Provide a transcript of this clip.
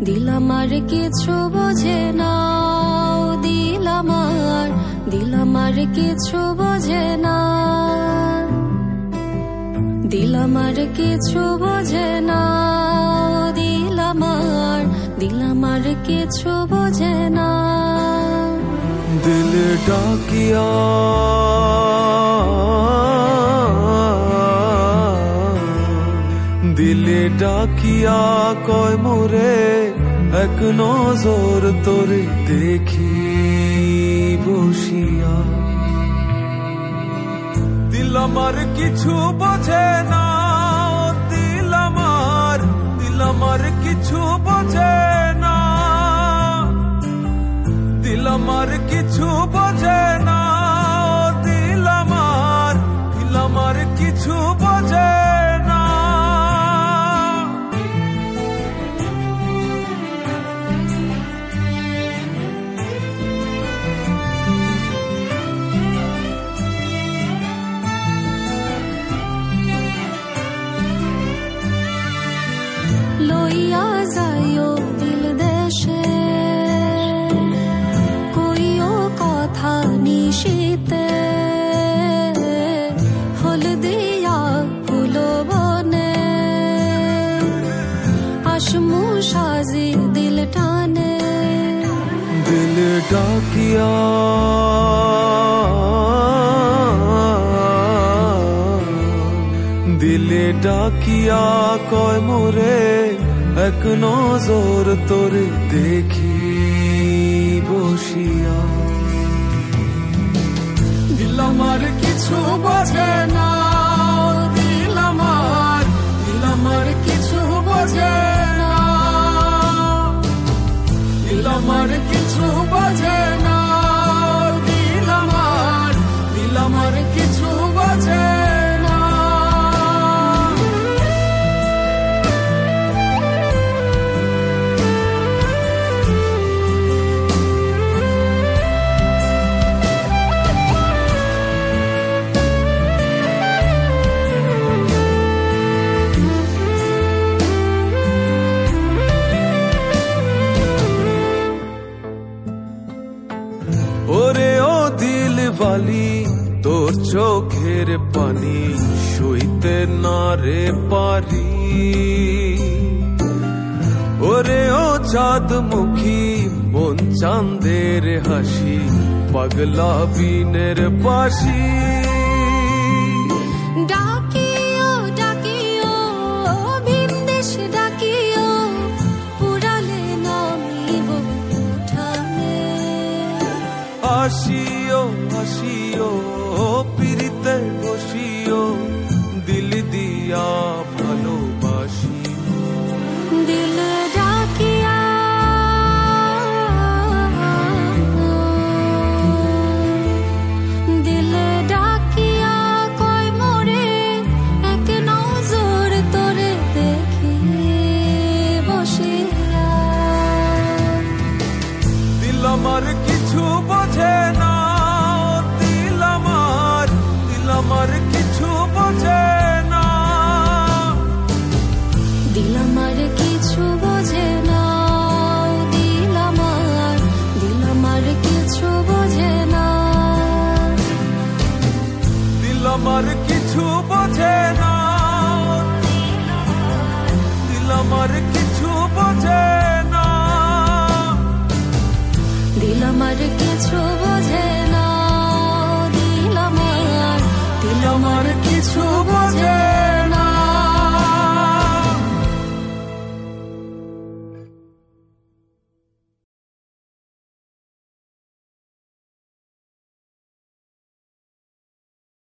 দিল আমার কিছু বোঝে না দিল আমার দিল আমার কিছু বোঝে না দিল আমার কিছু বোঝে না দিল আমার দিল আমার কিছু বোঝে না দিল ডাকিয়া ডাকিয়া কয়, মোরে, এক নজর তোরে দেখি বসিয়া। দিল আমার কিছু বোঝে না, দিল আমার দিল আমার কিছু বোঝে না। দিল আমার কিছু বোঝে না, দিল আমার দিল আমার কিছু সাজি দিল টানে। দিল ডাকিয়া। দিলে ডাকিয়া কয় মোরে, এক নজর তোরে দেখি বসিয়া। দিল আমার কিছু বোঝে না, দিল আমার দিল আমার কিছু বোঝে আমার কিছু বালি তোর চোখের পানি সইতে না রে পারি। ওরে ও চাঁদ মুখী মন চাঁদের হাসি, পাগলা বিনের বাসি আসিও আসিও পিরিতে বসিও দিল দিয়া ভালোবাসি। দিল ডাকিয়া দিল ডাকিয়া কয় মোরে এক নজর তোরে দেখি বসিয়া। দিল আমার কিছু বোঝে না দিল আমার দিল আমার কিছু বোঝে না। দিল আমার কিছু বোঝে না দিল আমার দিল আমার কিছু বোঝে না। দিল আমার কিছু বোঝে না। দিল আমার কিছু বোঝে দিল আমার কিছু বোঝে না দিল আমার দিল আমার কিছু